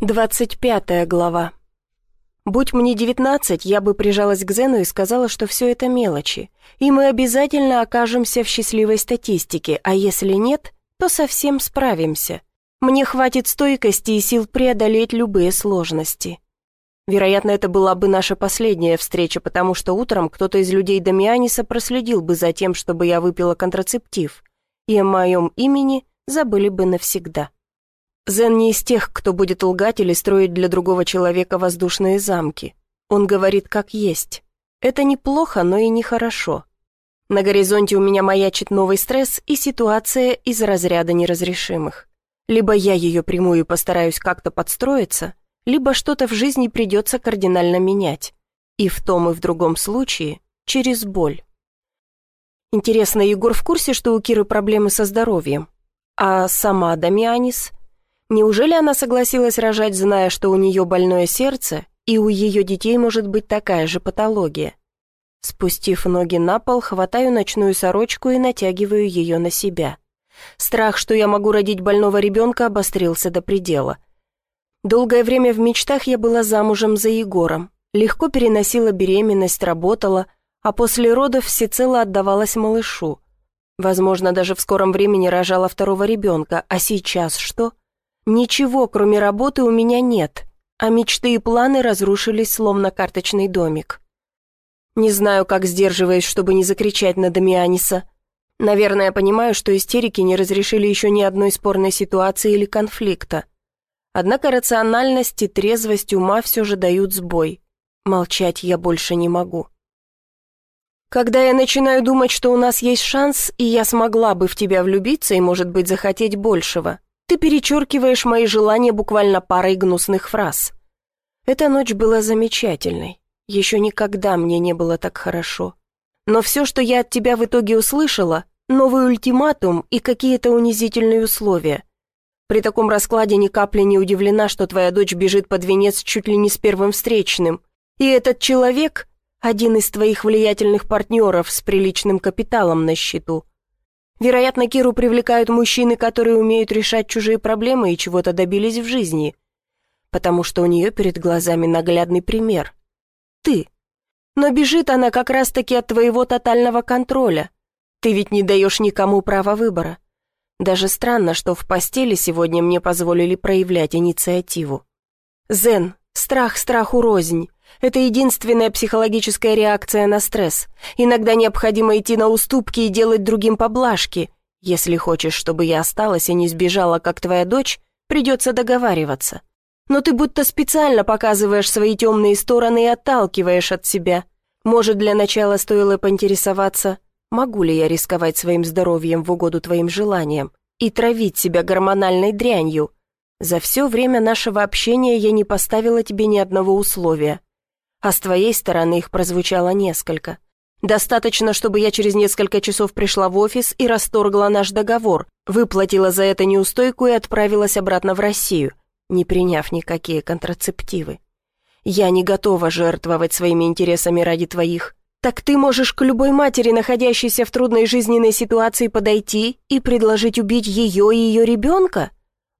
Двадцать пятая глава. Будь мне девятнадцать, я бы прижалась к Зену и сказала, что все это мелочи, и мы обязательно окажемся в счастливой статистике, а если нет, то совсем справимся. Мне хватит стойкости и сил преодолеть любые сложности. Вероятно, это была бы наша последняя встреча, потому что утром кто-то из людей Дамианиса проследил бы за тем, чтобы я выпила контрацептив, и о моем имени забыли бы навсегда. Зен не из тех, кто будет лгать или строить для другого человека воздушные замки. Он говорит как есть. Это неплохо, но и нехорошо. На горизонте у меня маячит новый стресс и ситуация из разряда неразрешимых. Либо я ее приму и постараюсь как-то подстроиться, либо что-то в жизни придется кардинально менять. И в том и в другом случае через боль. Интересно, Егор в курсе, что у Киры проблемы со здоровьем? А сама Дамианис? Неужели она согласилась рожать, зная, что у нее больное сердце, и у ее детей может быть такая же патология? Спустив ноги на пол, хватаю ночную сорочку и натягиваю ее на себя. Страх, что я могу родить больного ребенка, обострился до предела. Долгое время в мечтах я была замужем за Егором, легко переносила беременность, работала, а после родов всецело отдавалась малышу. Возможно, даже в скором времени рожала второго ребенка, а сейчас что? Ничего, кроме работы, у меня нет, а мечты и планы разрушились, словно карточный домик. Не знаю, как сдерживаюсь, чтобы не закричать на Дамианиса. Наверное, понимаю, что истерики не разрешили еще ни одной спорной ситуации или конфликта. Однако рациональность и трезвость ума все же дают сбой. Молчать я больше не могу. Когда я начинаю думать, что у нас есть шанс, и я смогла бы в тебя влюбиться и, может быть, захотеть большего, ты перечеркиваешь мои желания буквально парой гнусных фраз. Эта ночь была замечательной. Еще никогда мне не было так хорошо. Но все, что я от тебя в итоге услышала, новый ультиматум и какие-то унизительные условия. При таком раскладе ни капли не удивлена, что твоя дочь бежит под венец чуть ли не с первым встречным. И этот человек – один из твоих влиятельных партнеров с приличным капиталом на счету – Вероятно, Киру привлекают мужчины, которые умеют решать чужие проблемы и чего-то добились в жизни. Потому что у нее перед глазами наглядный пример. Ты. Но бежит она как раз-таки от твоего тотального контроля. Ты ведь не даешь никому права выбора. Даже странно, что в постели сегодня мне позволили проявлять инициативу. Зен, страх страху рознь. Это единственная психологическая реакция на стресс. Иногда необходимо идти на уступки и делать другим поблажки. Если хочешь, чтобы я осталась и не сбежала, как твоя дочь, придется договариваться. Но ты будто специально показываешь свои темные стороны и отталкиваешь от себя. Может, для начала стоило поинтересоваться, могу ли я рисковать своим здоровьем в угоду твоим желаниям и травить себя гормональной дрянью. За все время нашего общения я не поставила тебе ни одного условия а с твоей стороны их прозвучало несколько. Достаточно, чтобы я через несколько часов пришла в офис и расторгла наш договор, выплатила за это неустойку и отправилась обратно в Россию, не приняв никакие контрацептивы. Я не готова жертвовать своими интересами ради твоих. Так ты можешь к любой матери, находящейся в трудной жизненной ситуации, подойти и предложить убить ее и ее ребенка?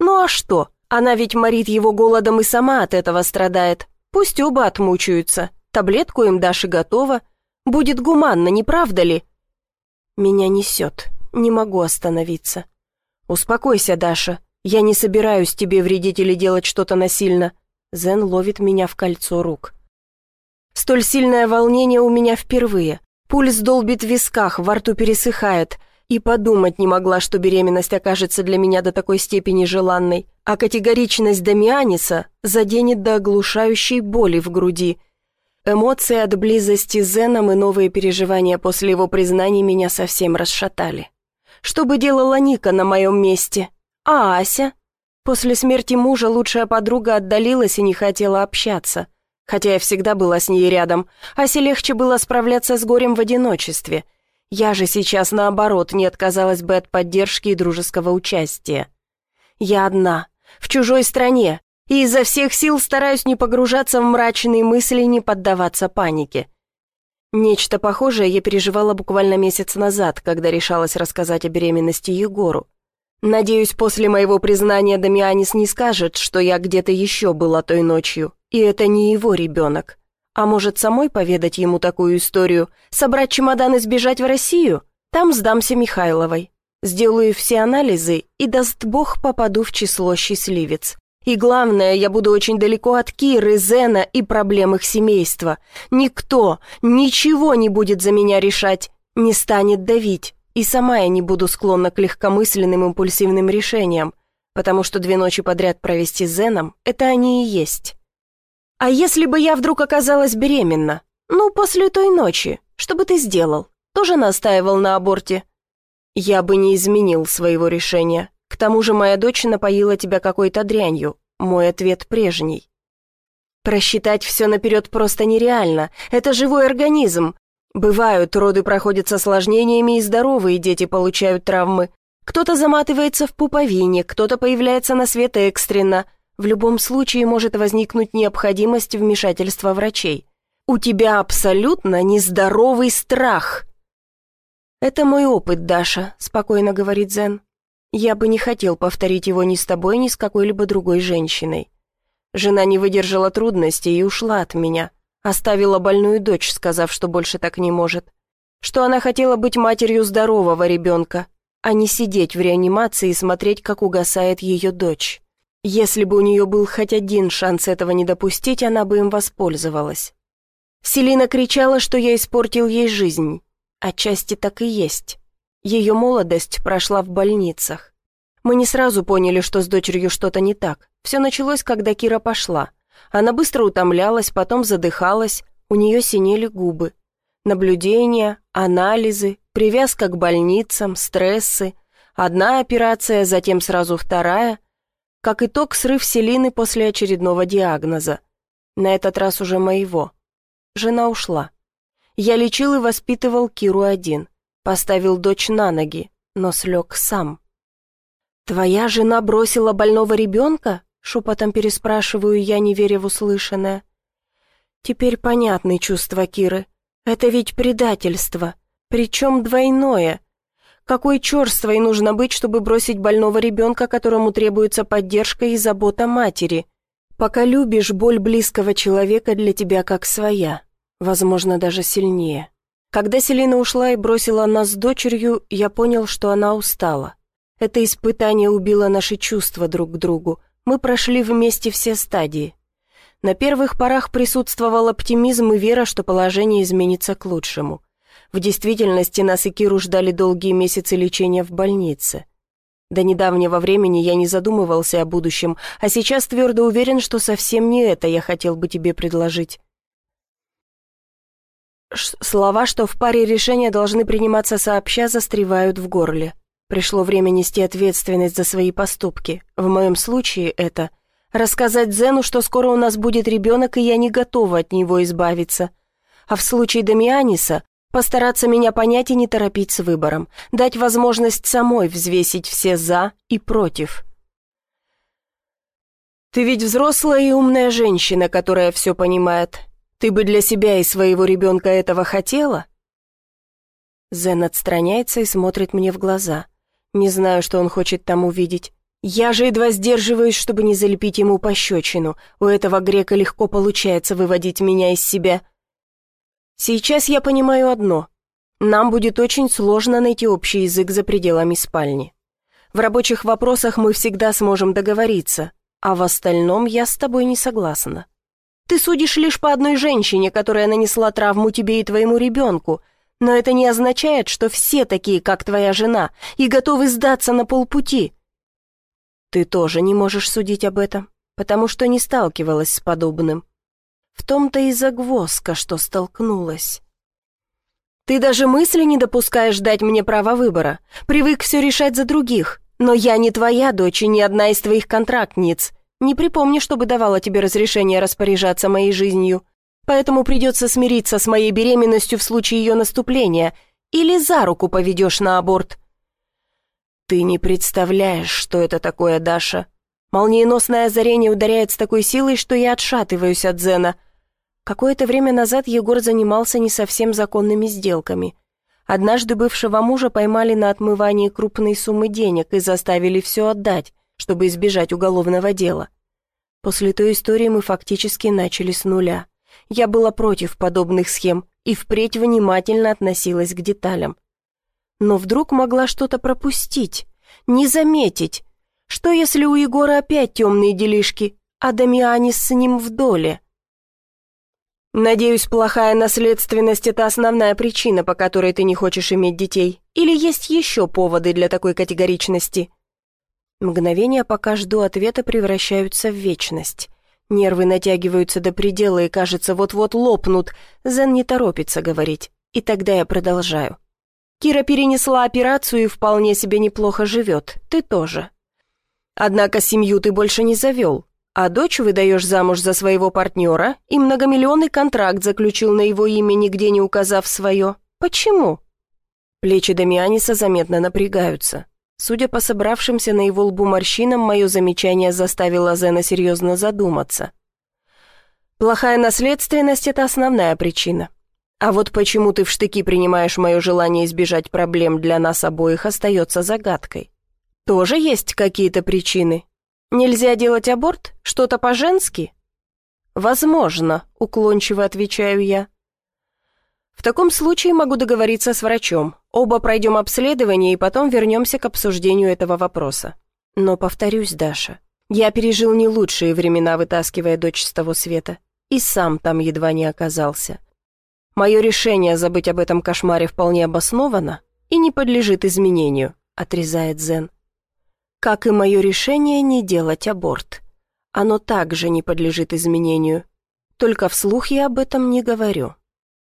Ну а что? Она ведь морит его голодом и сама от этого страдает. Пусть оба отмучаются. Таблетку им дашь и готово. Будет гуманно, не правда ли? Меня несет. Не могу остановиться. Успокойся, Даша. Я не собираюсь тебе вредить или делать что-то насильно. Зен ловит меня в кольцо рук. Столь сильное волнение у меня впервые. Пульс долбит в висках, во рту пересыхает. И подумать не могла, что беременность окажется для меня до такой степени желанной, а категоричность Дамианиса заденет до оглушающей боли в груди. Эмоции от близости с Зеном и новые переживания после его признаний меня совсем расшатали. Что бы делала Ника на моем месте? А Ася? После смерти мужа лучшая подруга отдалилась и не хотела общаться. Хотя я всегда была с ней рядом, Асе легче было справляться с горем в одиночестве – я же сейчас, наоборот, не отказалась бы от поддержки и дружеского участия. Я одна, в чужой стране, и изо всех сил стараюсь не погружаться в мрачные мысли и не поддаваться панике. Нечто похожее я переживала буквально месяц назад, когда решалась рассказать о беременности Егору. Надеюсь, после моего признания Дамианис не скажет, что я где-то еще была той ночью, и это не его ребенок. А может, самой поведать ему такую историю, собрать чемодан и сбежать в Россию? Там сдамся Михайловой. Сделаю все анализы и, даст Бог, попаду в число счастливец. И главное, я буду очень далеко от Киры, Зена и проблем их семейства. Никто, ничего не будет за меня решать, не станет давить. И сама я не буду склонна к легкомысленным импульсивным решениям, потому что две ночи подряд провести с Зеном – это они и есть. А если бы я вдруг оказалась беременна? Ну, после той ночи, что бы ты сделал? Тоже настаивал на аборте? Я бы не изменил своего решения. К тому же моя дочь напоила тебя какой-то дрянью. Мой ответ прежний. Просчитать все наперед просто нереально. Это живой организм. Бывают, роды проходят с осложнениями, и здоровые дети получают травмы. Кто-то заматывается в пуповине, кто-то появляется на свет экстренно. В любом случае может возникнуть необходимость вмешательства врачей. У тебя абсолютно нездоровый страх. «Это мой опыт, Даша», — спокойно говорит Зен. Я бы не хотел повторить его ни с тобой, ни с какой-либо другой женщиной. Жена не выдержала трудностей и ушла от меня. Оставила больную дочь, сказав, что больше так не может. Что она хотела быть матерью здорового ребенка, а не сидеть в реанимации и смотреть, как угасает ее дочь. Если бы у нее был хоть один шанс этого не допустить, она бы им воспользовалась. Селина кричала, что я испортил ей жизнь. Отчасти так и есть. Ее молодость прошла в больницах. Мы не сразу поняли, что с дочерью что-то не так. Все началось, когда Кира пошла. Она быстро утомлялась, потом задыхалась, у нее синели губы. Наблюдения, анализы, привязка к больницам, стрессы. Одна операция, затем сразу вторая. Как итог, срыв Селины после очередного диагноза. На этот раз уже моего. Жена ушла. Я лечил и воспитывал Киру один. Поставил дочь на ноги, но слег сам. «Твоя жена бросила больного ребенка?» Шепотом переспрашиваю я, не веря в услышанное. Теперь понятны чувства Киры. Это ведь предательство, причем двойное. Какой черствой нужно быть, чтобы бросить больного ребенка, которому требуется поддержка и забота матери? Пока любишь, боль близкого человека для тебя как своя, возможно, даже сильнее. Когда Селина ушла и бросила нас с дочерью, я понял, что она устала. Это испытание убило наши чувства друг к другу. Мы прошли вместе все стадии. На первых порах присутствовал оптимизм и вера, что положение изменится к лучшему. В действительности нас и Киру ждали долгие месяцы лечения в больнице. До недавнего времени я не задумывался о будущем, а сейчас твердо уверен, что совсем не это я хотел бы тебе предложить. Слова, что в паре решения должны приниматься сообща, застревают в горле. Пришло время нести ответственность за свои поступки. В моем случае это рассказать Зену, что скоро у нас будет ребенок, и я не готова от него избавиться. А в случае Дамианиса постараться меня понять и не торопить с выбором, дать возможность самой взвесить все «за» и «против». «Ты ведь взрослая и умная женщина, которая все понимает. Ты бы для себя и своего ребенка этого хотела?» Зен отстраняется и смотрит мне в глаза. Не знаю, что он хочет там увидеть. Я же едва сдерживаюсь, чтобы не залепить ему пощечину. У этого грека легко получается выводить меня из себя. Сейчас я понимаю одно. Нам будет очень сложно найти общий язык за пределами спальни. В рабочих вопросах мы всегда сможем договориться, а в остальном я с тобой не согласна. Ты судишь лишь по одной женщине, которая нанесла травму тебе и твоему ребенку, но это не означает, что все такие, как твоя жена, и готовы сдаться на полпути. Ты тоже не можешь судить об этом, потому что не сталкивалась с подобным. В том-то и загвоздка, что столкнулась. Ты даже мысли не допускаешь дать мне право выбора. Привык все решать за других. Но я не твоя дочь и не одна из твоих контрактниц. Не припомню, чтобы давала тебе разрешение распоряжаться моей жизнью. Поэтому придется смириться с моей беременностью в случае ее наступления. Или за руку поведешь на аборт. Ты не представляешь, что это такое, Даша. Молниеносное озарение ударяет с такой силой, что я отшатываюсь от Зена. Какое-то время назад Егор занимался не совсем законными сделками. Однажды бывшего мужа поймали на отмывании крупной суммы денег и заставили все отдать, чтобы избежать уголовного дела. После той истории мы фактически начали с нуля. Я была против подобных схем и впредь внимательно относилась к деталям. Но вдруг могла что-то пропустить, не заметить. Что если у Егора опять темные делишки, а Дамианис с ним в доле? Надеюсь, плохая наследственность – это основная причина, по которой ты не хочешь иметь детей? Или есть еще поводы для такой категоричности? Мгновения, пока жду ответа, превращаются в вечность. Нервы натягиваются до предела и, кажется, вот-вот лопнут. Зен не торопится говорить. И тогда я продолжаю. Кира перенесла операцию и вполне себе неплохо живет. Ты тоже. Однако семью ты больше не завел. А дочь выдаешь замуж за своего партнера и многомиллионный контракт заключил на его имя, нигде не указав свое. Почему? Плечи Дамианиса заметно напрягаются. Судя по собравшимся на его лбу морщинам, мое замечание заставило Зена серьезно задуматься. Плохая наследственность – это основная причина. А вот почему ты в штыки принимаешь мое желание избежать проблем для нас обоих, остается загадкой. Тоже есть какие-то причины? Нельзя делать аборт? Что-то по-женски? Возможно, уклончиво отвечаю я. В таком случае могу договориться с врачом. Оба пройдем обследование и потом вернемся к обсуждению этого вопроса. Но повторюсь, Даша, я пережил не лучшие времена, вытаскивая дочь с того света. И сам там едва не оказался. Мое решение забыть об этом кошмаре вполне обосновано и не подлежит изменению, отрезает Зен. Как и мое решение не делать аборт. Оно также не подлежит изменению. Только вслух я об этом не говорю.